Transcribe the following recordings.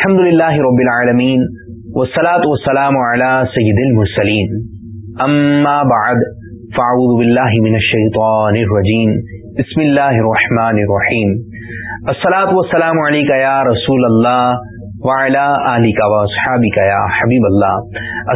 الحمد لله رب العالمين والصلاة والسلام على سيد المرسلين أما بعد، فاعوذ بالله من الشيطان الرجيم بسم الله الرحمن الرحيم الصلاة والسلام عليك يا رسول الله وعلى آلك وصحابك يا حبيب الله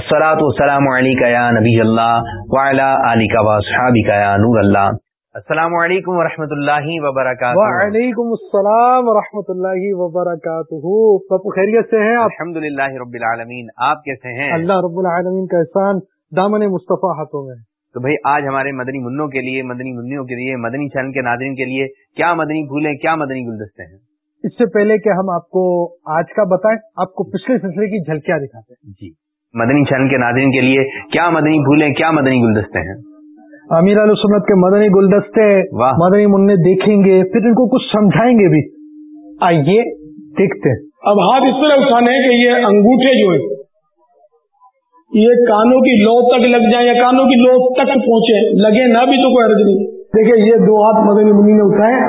الصلاة والسلام عليك يا نبي الله وعلى آلك وصحابك يا نور الله السلام علیکم ورحمۃ اللہ وبرکاتہ۔ وعلیکم السلام ورحمۃ اللہ وبرکاتہ۔ پپو خیریت سے ہیں الحمد للہ رب العالمین۔ آپ کیسے ہیں؟ اللہ رب العالمین کا احسان دامن مصطفیٰ ہاتھوں میں۔ تو بھائی آج ہمارے مدنی منوں کے لیے مدنی منوں کے لیے مدنی چینل کے ناظرین کے لیے کیا مدنی پھولیں کیا مدنی گلدستے ہیں؟ اس سے پہلے کہ ہم آپ کو آج کا بتائیں آپ کو پچھلے سلسلے کی جھلکیاں دکھاتے ہیں۔ جی مدنی چینل کے ناظرین کے لیے کیا مدنی پھولیں کیا مدنی گلدستے ہیں؟ امیر علیہ سنت کے مدنی گلدستے۔ مدنی منع دیکھیں گے پھر ان کو کچھ سمجھائیں گے بھی آئیے دیکھتے ہیں اب ہاتھ اس طرح اٹھانے ہیں کہ یہ انگوٹھے جو ہے یہ کانوں کی لو تک لگ جائیں یا کانوں کی لو تک پہنچے لگے نہ بھی تو کوئی عرض نہیں دیکھیں یہ دو ہاتھ مدنی منی نے اٹھائے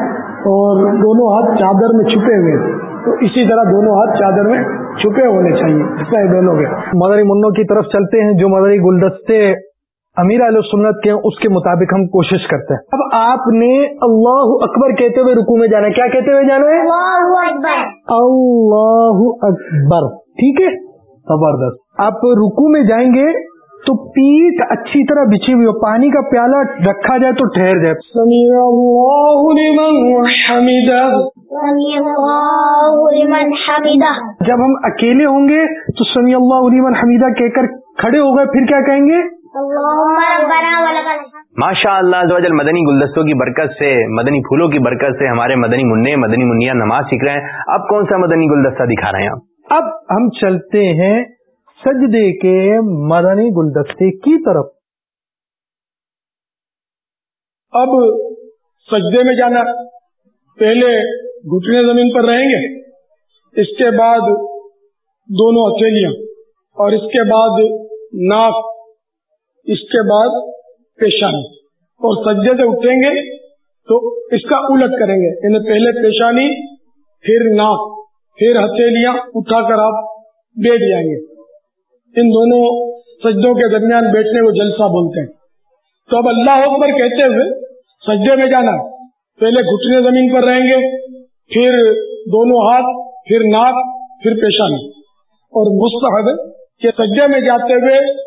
اور دونوں ہاتھ چادر میں چھپے ہوئے ہیں۔ تو اسی طرح دونوں ہاتھ چادر میں چھپے ہونے چاہیے دونوں کے مدنی منوں کی طرف چلتے ہیں جو مدنی گلدستے امیر علیہ سنت کے ہیں اس کے مطابق ہم کوشش کرتے ہیں۔ اب آپ نے اللہ اکبر کہتے ہوئے رکو میں جانا ہے۔ کیا کہتے ہوئے جانا ہے؟ اللہ اکبر۔ ٹھیک ہے؟ زبردست۔ آپ رکو میں جائیں گے تو پیٹ اچھی طرح بچھی ہوئی ہو۔ پانی کا پیالہ رکھا جائے تو ٹھہر جائے۔ سمیع اللہ لمن حمدہ لمن حمدہ جب ہم اکیلے ہوں گے تو سمی اللہ علیمن حمیدہ کہہ کر کھڑے ہو گئے پھر کیا کہیں گے؟ ماشاء اللہ مدنی گلدستوں کی برکت سے مدنی پھولوں کی برکت سے ہمارے مدنی منع مدنی منیا نماز سیکھ رہے ہیں۔ اب کون سا مدنی گلدستہ دکھا رہے ہیں آپ؟ اب ہم چلتے ہیں سجدے کے مدنی گلدستے کی طرف۔ اب سجدے میں جانا پہلے گھٹنے زمین پر رہیں گے اس کے بعد دونوں ہتھیلیاں اور اس کے بعد ناک اس کے بعد پیشانی اور سجدے سے اٹھیں گے تو اس کا الٹ کریں گے۔ یعنی پہلے پیشانی پھر ناک، پھر ہتھیلیاں اٹھا کر آپ بیٹھ جائیں گے۔ ان دونوں سجدوں کے درمیان بیٹھنے کو جلسہ بولتے ہیں۔ تو اب اللہ اکبر کہتے ہوئے سجدے میں جانا۔ پہلے گھٹنے زمین پر رہیں گے، پھر دونوں ہاتھ، پھر ناک، پھر پیشانی اور مستحب ہے کہ سجدے میں جاتے ہوئے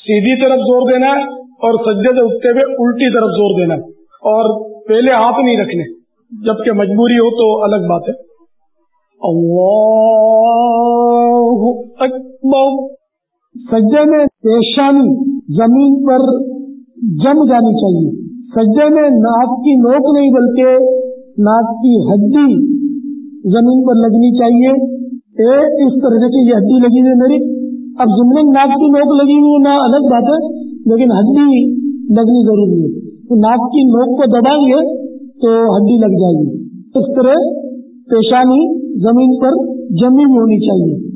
سیدھی طرف زور دینا ہے اور سجدے سے اٹھتے ہوئے الٹی طرف زور دینا ہے اور پہلے ہاتھ نہیں رکھنے، جبکہ مجبوری ہو تو الگ بات ہے۔ اللہ اکبر۔ سجدے میں پیشانی زمین پر جم جانی چاہیے۔ سجدے میں ناک کی نوک نہیں، بلکہ ناک کی ہڈی زمین پر لگنی چاہیے۔ اے اس طرح سے یہ ہڈی لگی ہوئی ہے میری۔ اب جملے ناک کی نوک لگی ہوئی ہے، نہ الگ بات ہے، لیکن ہڈی لگنی ضروری ہے۔ تو ناک کی نوک کو دبائیں گے تو ہڈی لگ جائے گی۔ اس طرح پیشانی زمین پر جمی ہونی چاہیے۔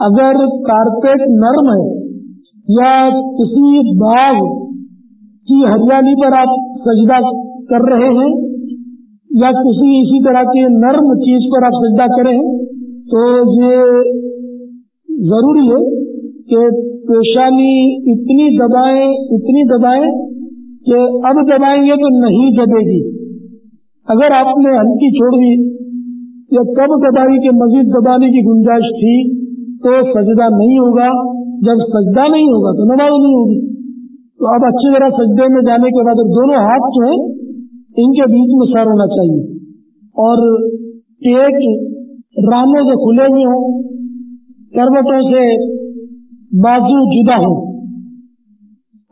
اگر کارپیٹ نرم ہے یا کسی باغ کی ہریالی پر آپ سجدہ کر رہے ہیں یا کسی اسی طرح کے نرم چیز پر آپ سجدہ کریں تو یہ ضروری ہے کہ پیشانی اتنی دبائیں اتنی دبائیں کہ اب دبائیں گے تو نہیں دبے گی۔ اگر آپ نے ہلکی چھوڑ دی یا کب دبائی کہ مزید دبانے کی گنجائش تھی تو سجدہ نہیں ہوگا۔ جب سجدہ نہیں ہوگا تو نماز نہیں ہوگی۔ تو اب اچھی طرح سجدے میں جانے کے بعد دونوں ہاتھ جو ہیں، ان کے بیچ میں سر ہونا چاہیے۔ اور ایک رانوں سے کھلے ہوئے ہوں۔ کروٹوں سے بازو جدا ہو۔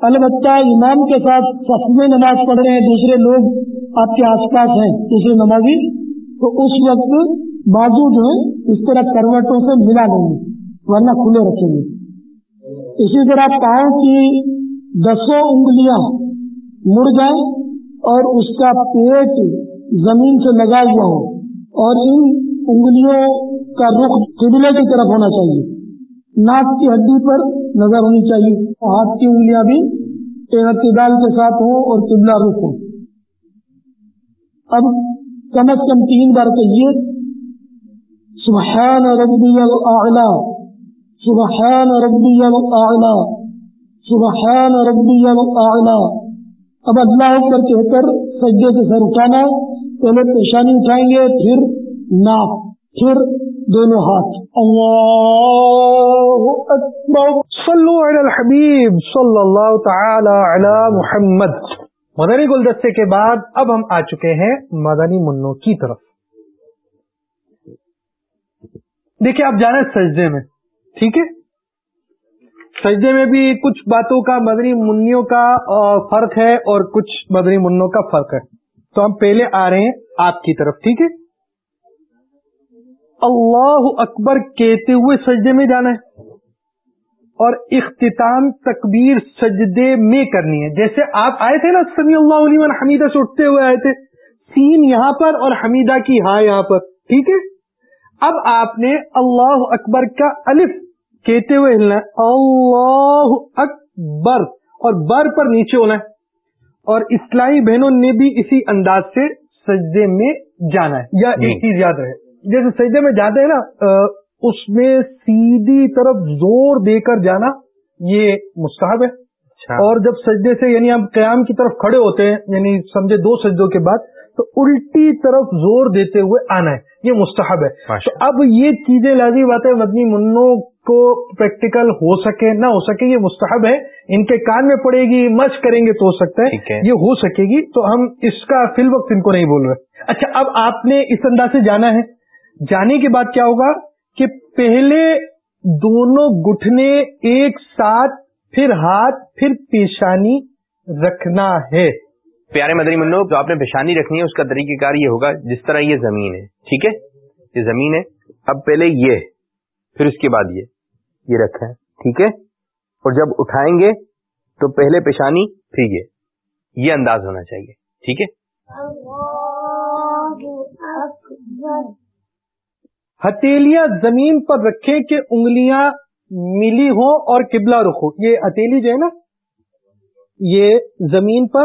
البتہ امام کے ساتھ صف میں نماز پڑھ رہے ہیں، دوسرے لوگ آپ کے آس پاس ہیں، دوسرے نمازی، تو اس وقت بازو جو ہے اس طرح کروٹوں سے ملا لیں گے، ورنہ کھلے رکھیں گے۔ اسی طرح پاؤں کی دسوں انگلیاں مڑ جائیں اور اس کا پیٹ زمین سے لگا ہوا ہو۔ اور ان انگلیوں کا رخ قبلے کی طرف ہونا چاہیے۔ ناک کی ہڈی پر نظر ہونی چاہیے ہاتھ کی انگلیاں بھی اعتدال کے ساتھ ہوں اور قبلہ رخ ہو اب کم از کم تین بار کہیے سبحان ربی الاعلی سبحان ربی الاعلی سبحان ربی الاعلی اب اللہ اکبر کہہ کر سجدے سے سر اٹھانا، پہلے پیشانی اٹھائیں گے، پھر ناک، پھر دونوں ہاتھ۔ اللہ اکبر۔ صلو علی الحبیب صلی اللہ تعالی علی محمد۔ مدنی گلدستے کے بعد اب ہم آ چکے ہیں مدنی منوں کی طرف۔ دیکھیں آپ جانا سجدے میں، ٹھیک ہے؟ سجدے میں بھی کچھ باتوں کا مدنی منوں کا فرق ہے اور کچھ مدنی منوں کا فرق ہے۔ تو ہم پہلے آ رہے ہیں آپ کی طرف، ٹھیک ہے؟ اللہ اکبر کہتے ہوئے سجدے میں جانا ہے اور اختتام تکبیر سجدے میں کرنی ہے۔ جیسے آپ آئے تھے نا سمی اللہ علیہ حمیدہ سے اٹھتے ہوئے آئے تھے۔ سین یہاں پر اور حمیدہ کی ہاں یہاں پر۔ ٹھیک ہے؟ اب آپ نے اللہ اکبر کا الف کہتے ہوئے ہلنا ہے۔ اللہ اکبر۔ اور بر پر نیچے ہونا ہے۔ اور اسلامی بہنوں نے بھی اسی انداز سے سجدے میں جانا ہے۔ یا ایک چیز یاد رہے۔ جیسے سجدے میں جاتے ہیں نا اس میں سیدھی طرف زور دے کر جانا یہ مستحب ہے۔ اور جب سجدے سے یعنی آپ قیام کی طرف کھڑے ہوتے ہیں یعنی سمجھے دو سجدوں کے بعد تو الٹی طرف زور دیتے ہوئے آنا ہے۔ یہ مستحب ہے۔ تو اب یہ چیزیں لازمی بات ہے مدنی منوں کو پریکٹیکل ہو سکے نہ ہو سکے یہ مستحب ہے۔ ان کے کان میں پڑے گی مشق کریں گے تو ہو سکتا ہے۔ یہ ہو سکے گی تو ہم اس کا فی الوقت ان کو نہیں بول رہے۔ اچھا اب آپ نے اس انداز سے جانا ہے۔ جانے کے بعد کیا ہوگا کہ پہلے دونوں گٹھنے ایک ساتھ پھر ہاتھ پھر پیشانی رکھنا ہے۔ پیارے مدنی منو جو آپ نے پیشانی رکھنی ہے اس کا طریقہ کار یہ ہوگا جس طرح یہ زمین ہے ٹھیک ہے؟ یہ زمین ہے۔ اب پہلے یہ پھر اس کے بعد یہ یہ رکھا ہے ٹھیک ہے؟ اور جب اٹھائیں گے تو پہلے پیشانی پھر یہ۔ یہ انداز ہونا چاہیے ٹھیک ہے؟ ہتھیلیاں زمین پر رکھیں کہ انگلیاں ملی ہوں اور قبلہ رخ ہو یہ ہتھیلی جو ہے نا، یہ زمین پر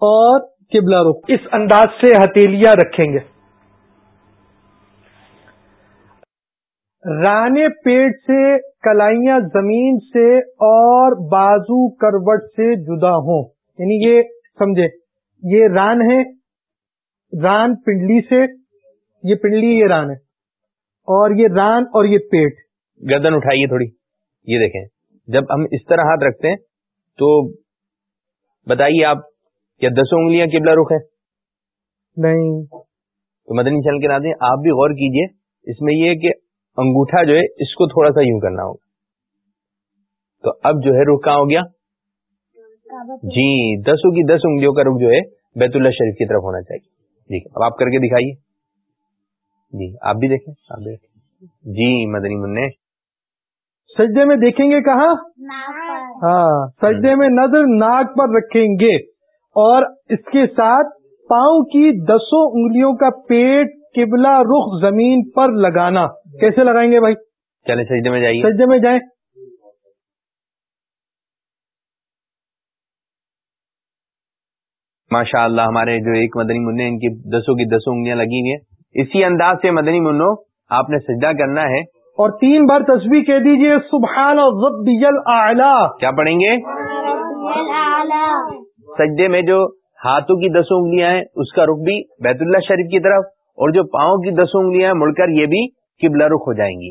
اور قبلہ رخ اس انداز سے ہتھیلیاں رکھیں گے۔ رانے پیٹ سے، کلائیاں زمین سے اور بازو کروٹ سے جدا ہوں۔ یعنی یہ سمجھے، یہ ران ہے، ران پنڈلی سے، یہ پنڈلی یہ ران ہے۔ اور یہ ران اور یہ پیٹ۔ گردن اٹھائیے تھوڑی۔ یہ دیکھیں۔ جب ہم اس طرح ہاتھ رکھتے ہیں تو بتائیے آپ کیا دسوں انگلیاں قبلہ رخ ہے؟ نہیں۔ تو مدنی چل کے ناتے آپ بھی غور کیجیے۔ اس میں یہ کہ انگوٹھا جو ہے اس کو تھوڑا سا یوں کرنا ہوگا۔ تو اب جو ہے رخ کہاں ہو گیا؟ جی دسوں کی دس انگلیوں کا رخ جو ہے بیت اللہ شریف کی طرف ہونا چاہیے۔ ٹھیک ہے اب آپ کر کے دکھائیے۔ جی آپ بھی دیکھیں آپ بھی دیکھیں۔ جی مدنی منع سجدے میں دیکھیں گے کہاں؟ ہاں سجدے میں نظر ناک پر رکھیں گے۔ اور اس کے ساتھ پاؤں کی دسوں انگلیوں کا پیٹ قبلہ رخ زمین پر لگانا۔ کیسے لگائیں گے بھائی؟ چلے سجدے میں جائیے۔ سجدے میں جائیں۔ ماشاء اللہ ہمارے جو ایک مدنی منع ان کی دسوں کی دسوں انگلیاں لگی ہوئی ہیں۔ اسی انداز سے مدنی منو آپ نے سجدہ کرنا ہے۔ اور تین بار تصویر کہہ دیجیے سبحان اعلی کیا پڑھیں گے؟ سجدے میں جو ہاتھوں کی دسوں انگلیاں ہیں اس کا رخ بھی بیت اللہ شریف کی طرف اور جو پاؤں کی دسوں انگلیاں مڑ کر یہ بھی قبلہ رخ ہو جائیں گی۔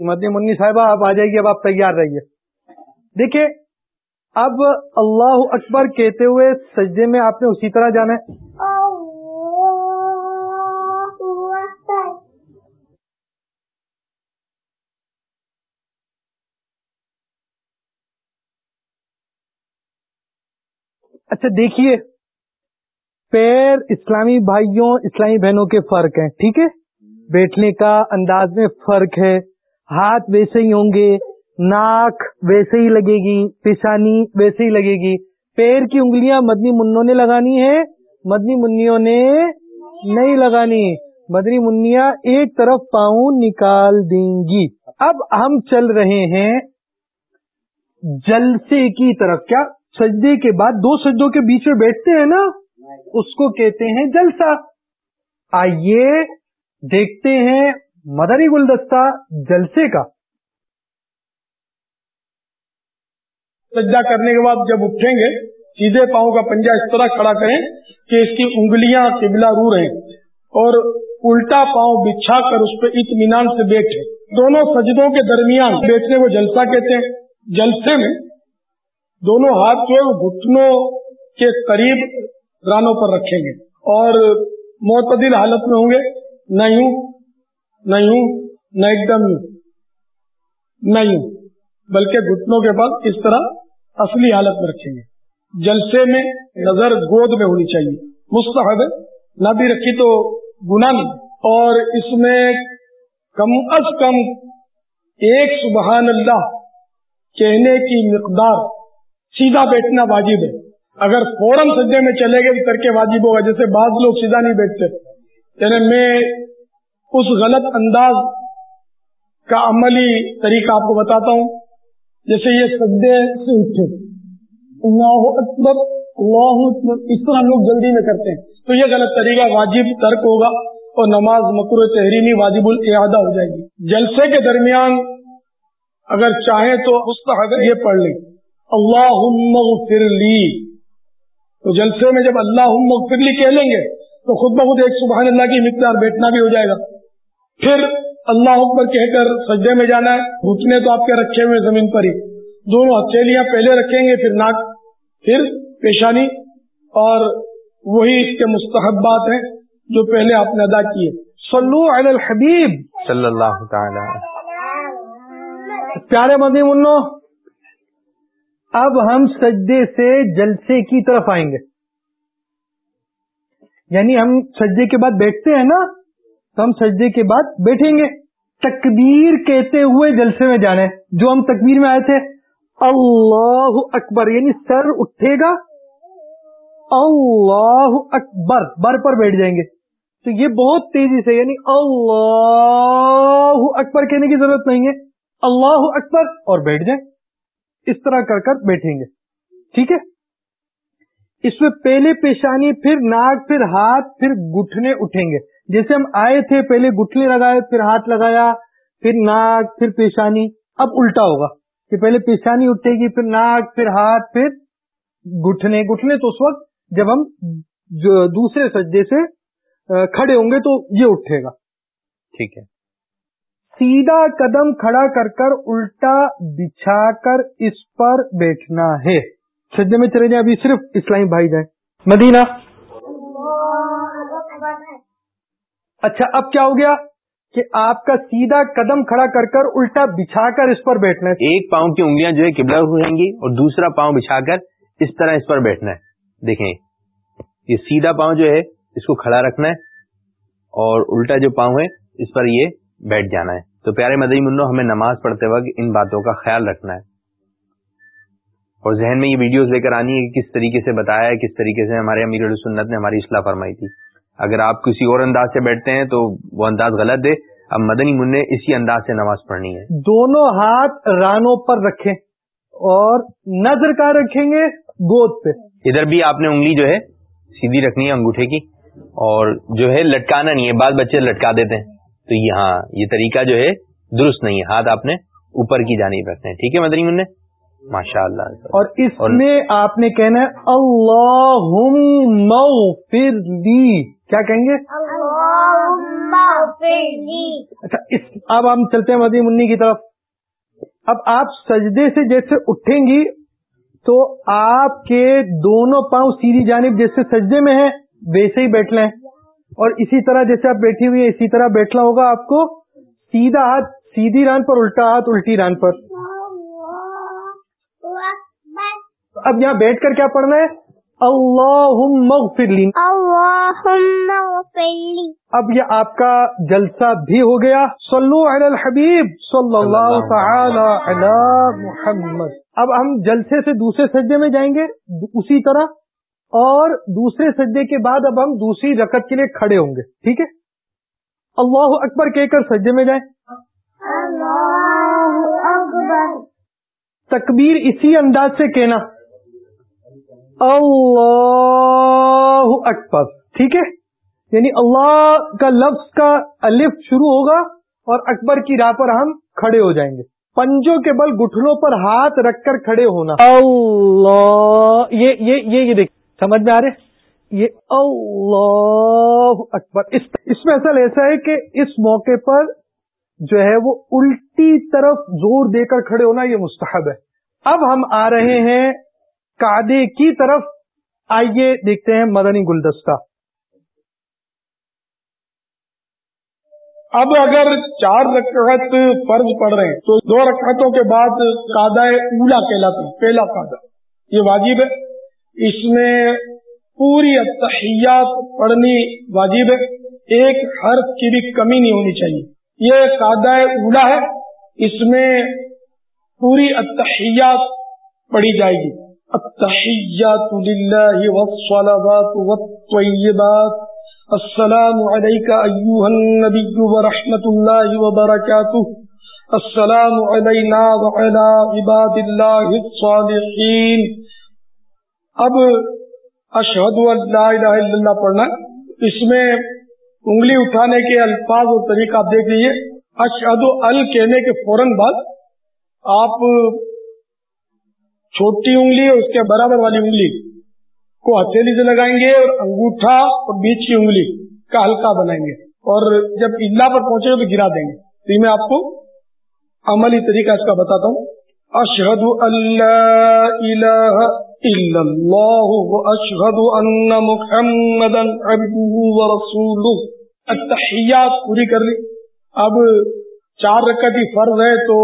مدنی منی صاحبہ آپ آ جائیے اب آپ تیار رہیے۔ دیکھیں اب اللہ اکبر کہتے ہوئے سجدے میں آپ نے اسی طرح جانا ہے۔ اچھا دیکھیے، پیر اسلامی بھائیوں، اسلامی بہنوں کے فرق ہیں، ٹھیک ہے؟ بیٹھنے کا انداز میں فرق ہے، ہاتھ ویسے ہی ہوں گے، ناک ویسے ہی لگے گی، پیشانی ویسے ہی لگے گی۔ پیر کی انگلیاں مدنی منوں نے لگانی ہے مدنی منوں نے نہیں لگانی۔ مدنی منیا ایک طرف پاؤں نکال دیں گی۔ اب ہم چل رہے ہیں جلسے کی طرف۔ کیا؟ سجدے کے بعد دو سجدوں کے بیچ میں بیٹھتے ہیں نا، اس کو کہتے ہیں جلسہ۔ آئیے دیکھتے ہیں مدری گلدستہ جلسے کا۔ سجدہ کرنے کے بعد جب اٹھیں گے، سیدھے پاؤں کا پنجہ اس طرح کھڑا کریں کہ اس کی انگلیاں قبلہ رو رہیں اور الٹا پاؤں بچھا کر اس پہ اطمینان سے بیٹھے۔ دونوں سجدوں کے درمیان بیٹھنے کو جلسہ کہتے ہیں۔ جلسے میں دونوں ہاتھ جو ہے وہ گھٹنوں کے قریب رانوں پر رکھیں گے اور معتدل حالت میں ہوں گے، نہ یوں نہ یوں، نہ ایک دم یوں، نہ یوں، بلکہ گھٹنوں کے بعد اس طرح اصلی حالت میں رکھیں گے۔ جلسے میں نظر گود میں ہونی چاہیے، مستحب ہے نہ بھی رکھی تو گنا نہیں۔ اور اس میں کم از کم ایک سبحان اللہ کہنے کی مقدار سیدھا بیٹھنا واجب ہے۔ اگر فوراً سجدے میں چلے گئے تو ترک واجب ہوگا، جیسے بعض لوگ سیدھا نہیں بیٹھتے۔ یعنی میں اس غلط انداز کا عملی طریقہ آپ کو بتاتا ہوں۔ جیسے یہ سجدے سے اٹھے اللہ اکبر اللہ اکبر، اس طرح لوگ جلدی میں کرتے ہیں۔ تو یہ غلط طریقہ واجب ترک ہوگا اور نماز مکر تحریمی واجب الاحدہ ہو جائے گی۔ جلسے کے درمیان اگر چاہیں تو مستحب یہ پڑھ لیں۔ اللہ اغفر لی۔ تو جلسے میں جب اللہ اغفر لی کہہ لیں گے تو خود بخود ایک سبحان اللہ کی مقدار بیٹھنا بھی ہو جائے گا۔ پھر اللہ اکبر کہہ کر سجدے میں جانا ہے گھٹنے تو آپ کے رکھے ہوئے زمین پر ہی۔ دونوں ہتھیلیاں پہلے رکھیں گے پھر ناک پھر پیشانی۔ اور وہی اس کے مستحبات ہیں جو پہلے آپ نے ادا کیے صلو علی الحبیب۔ صلی اللہ تعالی پیارے مدی منو اب ہم سجدے سے جلسے کی طرف آئیں گے۔ یعنی ہم سجدے کے بعد بیٹھتے ہیں نا، تو ہم سجدے کے بعد بیٹھیں گے۔ تکبیر کہتے ہوئے جلسے میں جانے جو ہم تکبیر میں آئے تھے، اللہ اکبر یعنی سر اٹھے گا۔ اللہ اکبر، بر پر بیٹھ جائیں گے۔ تو یہ بہت تیزی سے یعنی اللہ اکبر کہنے کی ضرورت نہیں ہے۔ اللہ اکبر اور بیٹھ جائیں۔ اس طرح کر کر بیٹھیں گے۔ ٹھیک ہے؟ اس میں پہلے پیشانی، پھر ناک، پھر ہاتھ، پھر گٹھنے اٹھیں گے۔ جیسے ہم آئے تھے، پہلے گٹھنے لگائے، پھر ہاتھ لگایا، پھر ناک، پھر پیشانی۔ اب الٹا ہوگا کہ پہلے پیشانی اٹھے گی، پھر ناک، پھر ہاتھ، پھر گٹھنے گٹھنے تو اس وقت جب ہم دوسرے سجدے سے کھڑے ہوں گے تو یہ اٹھے گا۔ ٹھیک ہے۔ سیدھا قدم کھڑا کر کر الٹا بچھا کر اس پر بیٹھنا ہے۔ سجدے میں چلے جائیں، ابھی صرف اسلامی بھائی جائیں۔ مدینہ۔ اچھا اب کیا ہو گیا کہ آپ کا سیدھا قدم کھڑا کر کر الٹا بچھا کر اس پر بیٹھنا ہے۔ ایک پاؤں کی انگلیاں جو ہے قبلہ رہیں گی اور دوسرا پاؤں بچھا کر اس طرح اس پر بیٹھنا ہے۔ دیکھیں، یہ سیدھا پاؤں جو ہے اس کو کھڑا رکھنا ہے اور الٹا جو پاؤں ہے اس پر یہ بیٹھ جانا ہے۔ تو پیارے مدعی منو ہمیں نماز پڑھتے وقت ان باتوں کا خیال رکھنا ہے۔ اور ذہن میں یہ ویڈیوز لے کر آنی ہے کہ کس طریقے سے بتایا ہے کس طریقے سے ہمارے امیر السنت نے ہماری اصلاح فرمائی تھی۔ اگر آپ کسی اور انداز سے بیٹھتے ہیں تو وہ انداز غلط ہے۔ اب مدنی منع اسی انداز سے نماز پڑھنی ہے۔ دونوں ہاتھ رانوں پر رکھیں اور نظر کا رکھیں گے گود پہ۔ ادھر بھی آپ نے انگلی جو ہے سیدھی رکھنی ہے انگوٹھے کی۔ اور جو ہے لٹکانا نہیں ہے۔ بعض بچے لٹکا دیتے ہیں۔ تو یہاں یہ طریقہ جو ہے درست نہیں ہے۔ ہاتھ آپ نے اوپر کی جانب رکھتے ہیں۔ ٹھیک ہے مدنی منع ماشاء اللہ اور اس میں آپ نے کہنا ہے اللہ کیا کہیں گے؟ اچھا اس اب ہم چلتے ہیں مدی منی کی طرف۔ اب آپ سجدے سے جیسے اٹھیں گی تو آپ کے دونوں پاؤں سیدھی جانب جیسے سجدے میں ہیں ویسے ہی بیٹھ لیں۔ اور اسی طرح جیسے آپ بیٹھی ہوئی اسی طرح بیٹھنا ہوگا آپ کو سیدھا ہاتھ سیدھی ران پر الٹا ہاتھ الٹی ران پر۔ اب یہاں بیٹھ کر کیا پڑھنا ہے؟ اللہ لی۔ اب یہ آپ کا جلسہ بھی ہو گیا۔ صلو علی الحبیب صلی اللہ تعالی علی محمد۔ اب ہم جلسے سے دوسرے سجدے میں جائیں گے اسی طرح اور دوسرے سجدے کے بعد اب ہم دوسری رکت کے لیے کھڑے ہوں گے۔ ٹھیک ہے؟ اللہ اکبر کہہ کر سجدے میں جائیں۔ تکبیر اسی انداز سے کہنا۔ اللہ اکبر۔ ٹھیک ہے؟ یعنی اللہ کا لفظ کا الف شروع ہوگا اور اکبر کی راہ پر ہم کھڑے ہو جائیں گے۔ پنجوں کے بل گٹھلوں پر ہاتھ رکھ کر کھڑے ہونا۔ اللہ یہ یہ یہ, یہ دیکھ۔ سمجھ میں آ رہے؟ یہ اللہ اکبر۔ اس, اس میں اصل ایسا ہے کہ اس موقع پر جو ہے وہ الٹی طرف زور دے کر کھڑے ہونا یہ مستحب ہے۔ اب ہم آ رہے ہیں کادے کی طرف۔ آئیے دیکھتے ہیں مدنی گلدستہ۔ اب اگر چار رکعت فرض پڑ رہے ہیں تو دو رکعتوں کے بعد کادا اولا کہلاتا ہے پہلا کادا یہ واجب ہے۔ اس میں پوری اتحیات پڑھنی واجب ہے۔ ایک حرف کی بھی کمی نہیں ہونی چاہیے۔ یہ کادا اولا ہے۔ اس میں پوری اتحیات پڑھی جائے گی۔ اتحیات للہ والصلوات والطیبات۔ السلام علیکہ ایوہ النبی ورحمت اللہ وبرکاتہ۔ السلام علینا وعلا عباد اللہ الصالحین۔ اب اشہد اللہ الہ الا اللہ پڑھنا اس میں انگلی اٹھانے کے الفاظ اور طریقہ آپ دیکھ لیجیے اشہد ال کہنے کے فوراً بعد آپ چھوٹی انگلی اور اس کے برابر والی انگلی کو ہتھیلی سے لگائیں گے اور انگوٹھا اور بیچ کی انگلی کا ہلکا بنائیں گے اور جب اللہ پر پہنچے تو گرا دیں گے۔ تو میں آپ کو عملی طریقہ اس کا بتاتا ہوں۔ اشہد اللہ الہ الا اللہ اشہد ان محمد ورسولہ التحیات پوری کر لی. اب چار رکعت ہی فرض ہے تو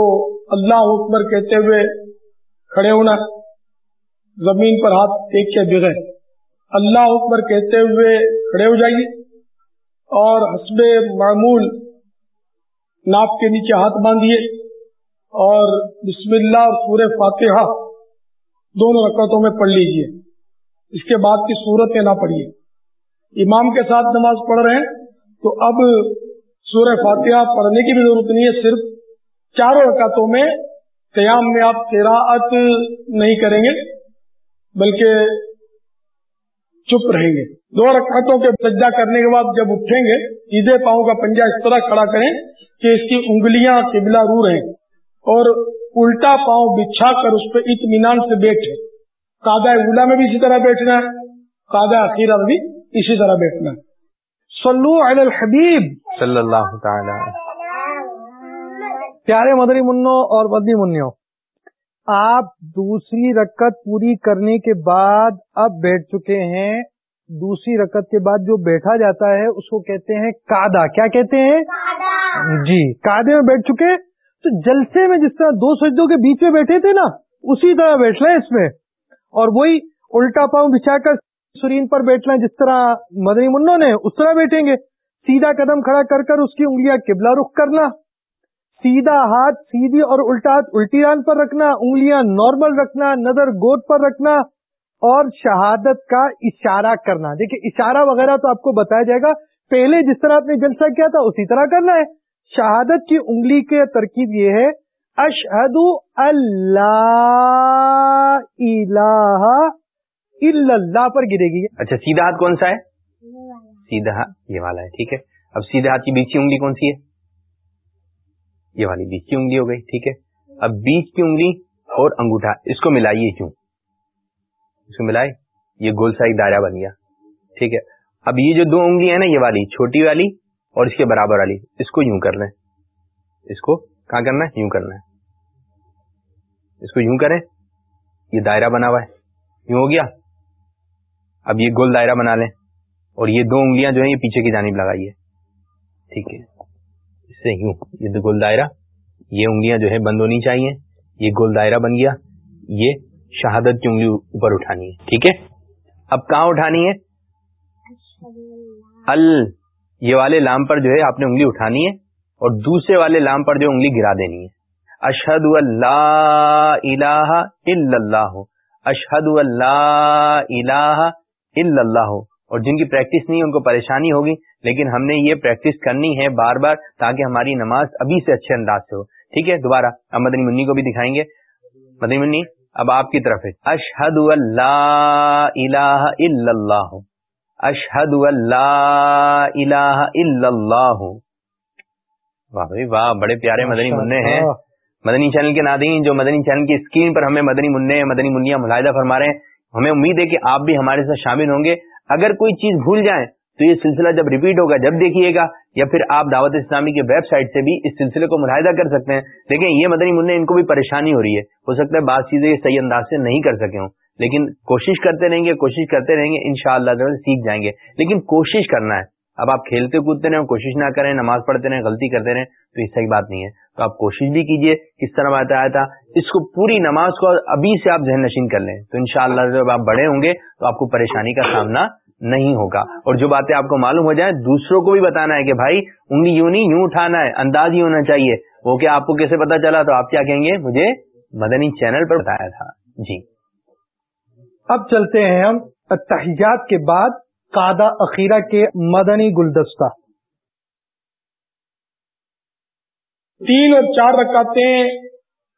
اللہ اکبر کہتے ہوئے کھڑے ہونا. زمین پر ہاتھ ٹیک کے بغیر. اللہ اکبر کہتے ہوئے کھڑے ہو جائیے. اور حسب معمول ناپ کے نیچے ہاتھ باندھیے. اور بسم اللہ اور سورہ فاتحہ دونوں رکعتوں میں پڑھ لیجیے۔ اس کے بعد کی صورت نہ پڑھیے۔ امام کے ساتھ نماز پڑھ رہے ہیں، تو اب سورہ فاتحہ پڑھنے کی بھی ضرورت نہیں ہے، صرف چاروں رکعتوں میں قیام میں آپ قراءت نہیں کریں گے، بلکہ چپ رہیں گے۔ دو رکعتوں کے سجدہ کرنے کے بعد جب اٹھیں گے، سیدھے پاؤں کا پنجا اس طرح کھڑا کریں کہ اس کی انگلیاں قبلہ رو رہیں اور الٹا پاؤں بچھا کر اس پہ اطمینان سے بیٹھے۔ کادا اولا میں بھی اسی طرح بیٹھنا ہے کادا اخیرہ میں بھی اسی طرح بیٹھنا ہے۔ صلو علی الحبیب۔ صلی اللہ تعالی۔ پیارے مدری منو اور بدنی منو آپ دوسری رکت پوری کرنے کے بعد اب بیٹھ چکے ہیں۔ دوسری رکت کے بعد جو بیٹھا جاتا ہے اس کو کہتے ہیں کادا کیا کہتے ہیں؟ جی کادے میں بیٹھ چکے۔ تو جلسے میں جس طرح دو سجدوں کے بیچ میں بیٹھے تھے نا، اسی طرح بیٹھ رہے اس میں۔ اور وہی الٹا پاؤں بچھا کر سرین پر بیٹھنا جس طرح مدنی منوں نے، اس طرح بیٹھیں گے۔ سیدھا قدم کھڑا کر کر اس کی انگلیاں قبلہ رخ کرنا۔ سیدھا ہاتھ سیدھی اور الٹا ہاتھ الٹی ران پر رکھنا، انگلیاں نارمل رکھنا، نظر گود پر رکھنا اور شہادت کا اشارہ کرنا۔ دیکھیے، اشارہ وغیرہ تو آپ کو بتایا جائے گا۔ پہلے جس طرح آپ نے جلسہ کیا تھا، اسی طرح کرنا ہے۔ شہادت کی انگلی کے ترکیب یہ ہے اشہد اللہ الہ الا اللہ پر گرے گی۔ اچھا سیدھا ہاتھ کون سا ہے؟ سیدھا یہ والا ہے ٹھیک ہے۔ اب سیدھے ہاتھ کی بیچی انگلی کون سی ہے؟ یہ والی بیچ کی انگلی ہو گئی ٹھیک ہے۔ اب بیچ کی انگلی اور انگوٹھا اس کو ملائیے کیوں؟ اس کو ملائے یہ گول سا ایک دائرہ بن گیا ٹھیک ہے۔ اب یہ جو دو انگلی ہے نا یہ والی چھوٹی والی اور اس کے برابر والی اس کو یوں کر لیں اس کو کہاں کرنا ہے؟ یوں کرنا ہے۔ اس کو یوں کریں یہ دائرہ بنا ہوا ہے۔ یوں ہو گیا۔ اب یہ گول دائرہ بنا لیں۔ اور یہ دو انگلیاں جو ہیں یہ پیچھے کی جانب لگائیے۔ ٹھیک ہے۔ سے یوں یہ گول دائرہ یہ انگلیاں جو ہے بند ہونی چاہیے۔ یہ گول دائرہ بن گیا۔ یہ شہادت کی انگلی اوپر اٹھانی ہے۔ ٹھیک ہے۔ اب کہاں اٹھانی ہے؟ ال۔ یہ والے لام پر جو ہے آپ نے انگلی اٹھانی ہے اور دوسرے والے لام پر جو انگلی گرا دینی ہے۔ اشہد اللہ الہ الا اللہ۔ اشہد اللہ الہ الا اللہ۔ اور جن کی پریکٹس نہیں ان کو پریشانی ہوگی، لیکن ہم نے یہ پریکٹس کرنی ہے بار بار تاکہ ہماری نماز ابھی سے اچھے انداز سے ہو۔ ٹھیک ہے، دوبارہ اب مدنی منی کو بھی دکھائیں گے۔ مدنی منی، اب آپ کی طرف ہے۔ اشحد اللہ الہ الا اللہ۔ اشحد اللہ الہ الا اللہ. واہ واہ بڑے پیارے مدنی منع ہیں۔ مدنی چینل کے ناظرین جو مدنی چینل کی اسکرین پر ہمیں مدنی منع مدنی منیا ملاحدہ فرما رہے ہیں ہمیں امید ہے کہ آپ بھی ہمارے ساتھ شامل ہوں گے. اگر کوئی چیز بھول جائیں تو یہ سلسلہ جب ریپیٹ ہوگا جب دیکھیے گا یا پھر آپ دعوت اسلامی کے ویب سائٹ سے بھی اس سلسلے کو ملاحدہ کر سکتے ہیں. لیکن یہ مدنی منع ان کو بھی پریشانی ہو رہی ہے. ہو سکتا ہے بعض چیزیں یہ صحیح انداز سے نہیں کر سکے ہوں. لیکن کوشش کرتے رہیں گے، کوشش کرتے رہیں گے ان شاء اللہ سیکھ جائیں گے۔ لیکن کوشش کرنا ہے۔ اب آپ کھیلتے کودتے رہیں کوشش نہ کریں، نماز پڑھتے رہیں، غلطی کرتے رہیں، تو یہ صحیح بات نہیں ہے۔ تو آپ کوشش بھی کیجیے، کس طرح بتایا تھا، اس کو پوری نماز کو ابھی سے آپ ذہن نشین کر لیں۔ تو انشاءاللہ جب آپ بڑے ہوں گے، تو آپ کو پریشانی کا سامنا نہیں ہوگا۔ اور جو باتیں آپ کو معلوم ہو جائیں، دوسروں کو بھی بتانا ہے کہ بھائی، انگلی یوں نہیں، یوں اٹھانا ہے، انداز ہی ہونا چاہیے۔ وہ کہ آپ کو کیسے پتا چلا؟ تو آپ کیا کہیں گے؟ مجھے مدنی چینل پر بتایا تھا۔ جی۔ اب چلتے ہیں ہم اتحیات کے بعد قادہ اخیرہ کے مدنی گلدستہ۔ تین اور چار رکعتیں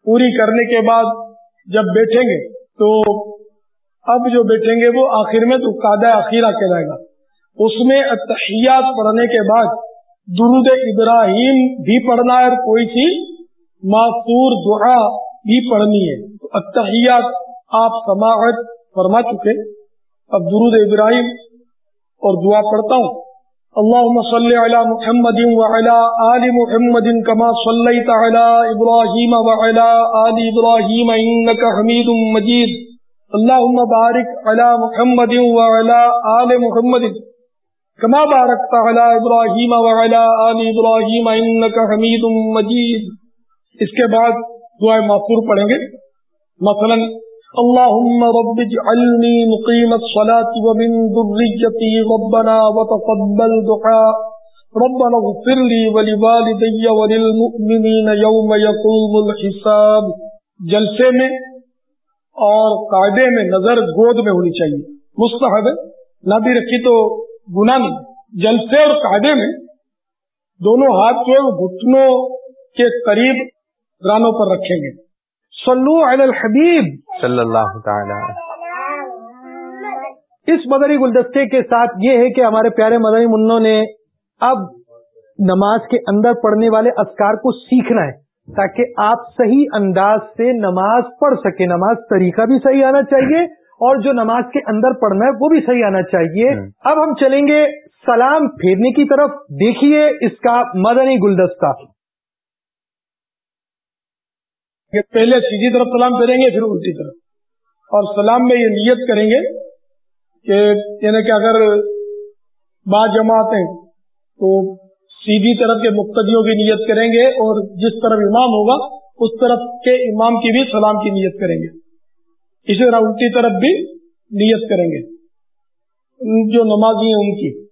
پوری کرنے کے بعد جب بیٹھیں گے تو اب جو بیٹھیں گے وہ آخر میں تو قادہ اخیرہ کہلائے گا۔ اس میں اتحیات پڑھنے کے بعد درود ابراہیم بھی پڑھنا ہے اور کوئی سی معصور دعا بھی پڑھنی ہے۔ تو اتحیات آپ سماعت فرما چکے اب درود ابراہیم اور دعا پڑھتا ہوں۔ اللهم صل على محمد وعلى آل محمد كما صليت على إبراهيم وعلى آل إبراهيم إنك حميد مجيد اللهم بارك على محمد وعلى آل محمد كما باركت على إبراهيم وعلى آل إبراهيم إنك حميد مجيد اس کے بعد دعا معفور پڑھیں گے۔ مثلا اللهم رب اجعلني مقيم الصلاة ومن ذريتي ربنا وتقبل دعاء. ربنا اغفر لي ولوالدي وللمؤمنين يوم يقوم الحساب. جلسے میں اور قاعدے میں نظر گود میں ہونی چاہیے. مستحب ہے؟ نہ بھی رکھی تو گناہ نہیں. جلسے اور قاعدے میں دونوں ہاتھ جو گھٹنوں کے قریب رانوں پر رکھیں گے. صلو علی الحبیب. صلی اللہ تعالی اس مدنی گلدستے کے ساتھ یہ ہے کہ ہمارے پیارے مدنی منوں نے اب نماز کے اندر پڑھنے والے اسکار کو سیکھنا ہے تاکہ آپ صحیح انداز سے نماز پڑھ سکے نماز طریقہ بھی صحیح آنا چاہیے اور جو نماز کے اندر پڑھنا ہے وہ بھی صحیح آنا چاہیے۔ اب ہم چلیں گے سلام پھیرنے کی طرف۔ دیکھیے اس کا مدنی گلدستہ۔ کہ پہلے سیدھی طرف سلام پھیریں گے، پھر الٹی طرف۔ اور سلام میں یہ نیت کریں گے کہ یعنی کہ اگر با جماعت ہیں تو سیدھی طرف کے مقتدیوں کی نیت کریں گے اور جس طرف امام ہوگا، اس طرف کے امام کی بھی سلام کی نیت کریں گے۔ اسی طرح الٹی طرف بھی نیت کریں گے، جو نمازی ہیں ان کی۔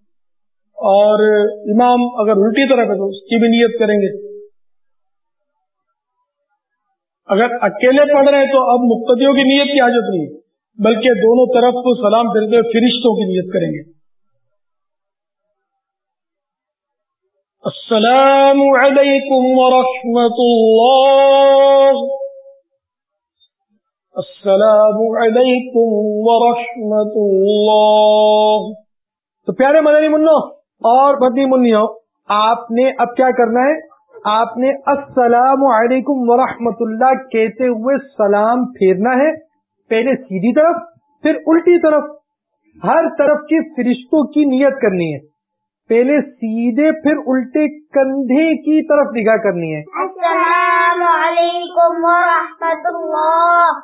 اور امام اگر الٹی طرف ہے تو اس کی بھی نیت کریں گے۔ اگر اکیلے پڑھ رہے ہیں تو اب مقتدیوں کی نیت کی حاجت نہیں بلکہ دونوں طرف کو سلام پھرتے ہوئے فرشتوں کی نیت کریں گے۔ السلام علیکم ورحمۃ اللہ۔ السلام علیکم ورحمۃ اللہ۔ تو پیارے مدنی منو اور مدنی منوں آپ نے اب کیا کرنا ہے؟ آپ نے السلام علیکم ورحمۃ اللہ کہتے ہوئے سلام پھیرنا ہے پہلے سیدھی طرف پھر الٹی طرف۔ ہر طرف کے فرشتوں کی نیت کرنی ہے۔ پہلے سیدھے پھر الٹے کندھے کی طرف نگاہ کرنی ہے۔ السلام علیکم ورحمۃ اللہ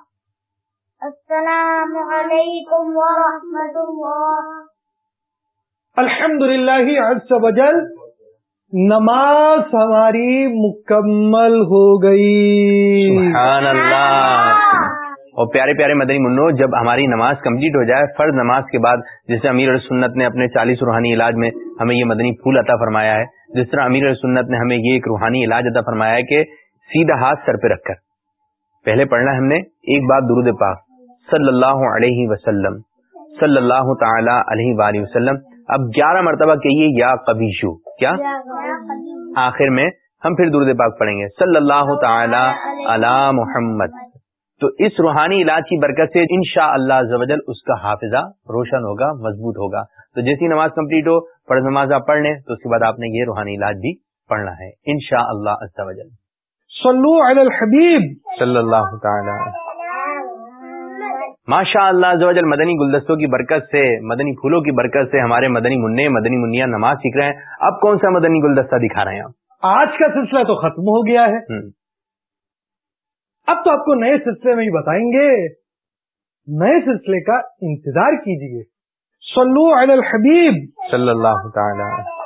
السلام علیکم ورحمۃ اللہ الحمد للہ نماز ہماری مکمل ہو گئی۔ سبحان اللہ۔ اور پیارے پیارے مدنی منو، جب ہماری نماز کمپلیٹ ہو جائے، فرض نماز کے بعد جیسے امیر سنت نے اپنے چالیس روحانی علاج میں ہمیں یہ مدنی پھول عطا فرمایا ہے، جس طرح امیر سنت نے ہمیں یہ ایک روحانی علاج عطا فرمایا ہے کہ سیدھا ہاتھ سر پہ رکھ کر۔ پہلے پڑھنا ہم نے ایک بات درود پاک، صلی اللہ علیہ وسلم، صلی اللہ تعالی علیہ وآلہ وسلم۔ اب گیارہ مرتبہ کہیے یا کبیشو کیا؟ آخر میں ہم پھر درود پاک پڑھیں گے۔ صلی اللہ تعالی علی محمد۔ تو اس روحانی علاج کی برکت سے ان شاء اللہ اس کا حافظہ روشن ہوگا مضبوط ہوگا۔ تو جیسی نماز کمپلیٹ ہو فرض نماز آپ پڑھ لیں تو اس کے بعد آپ نے یہ روحانی علاج بھی پڑھنا ہے۔ ان شاء اللہ صلو علی الحبیب۔ صلی اللہ تعالی ماشاء اللہ مدنی گلدستوں کی برکت سے مدنی پھولوں کی برکت سے ہمارے مدنی منع مدنی منیا نماز سیکھ رہے ہیں۔ اب کون سا مدنی گلدستہ دکھا رہے ہیں آپ؟ آج کا سلسلہ تو ختم ہو گیا ہے۔ اب تو آپ کو نئے سلسلے میں ہی بتائیں گے۔ نئے سلسلے کا انتظار کیجیے صلو علی الحبیب۔ صلی اللہ تعالی۔